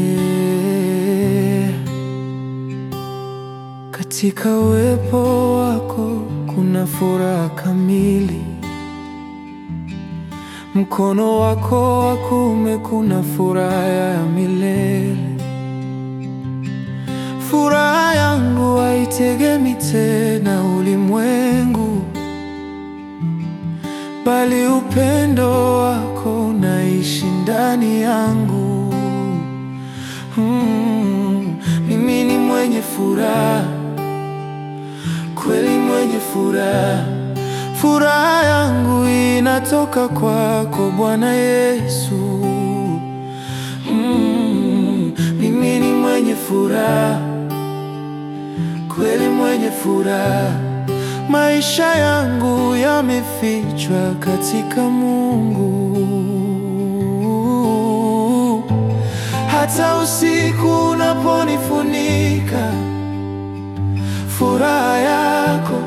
Eh, Katika uwepo wako kuna furaha kamili, mkono wako wa kuume kuna furaha ya yangu haitegemei tena ulimwengu, bali upendo wako unaishi ndani yangu. Mm, mimi ni mwenye furaha kweli, mwenye furaha. Furaha yangu inatoka kwako Bwana Yesu. Mm, mimi ni mwenye furaha mwenye furaha. Maisha yangu yamefichwa katika Mungu. Hata usiku unaponifunika, furaha yako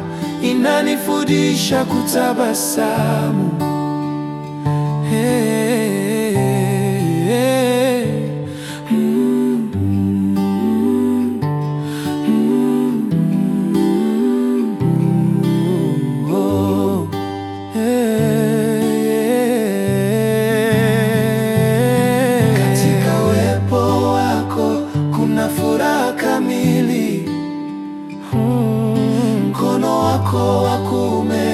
inanifundisha kutabasamu. wako wa kuume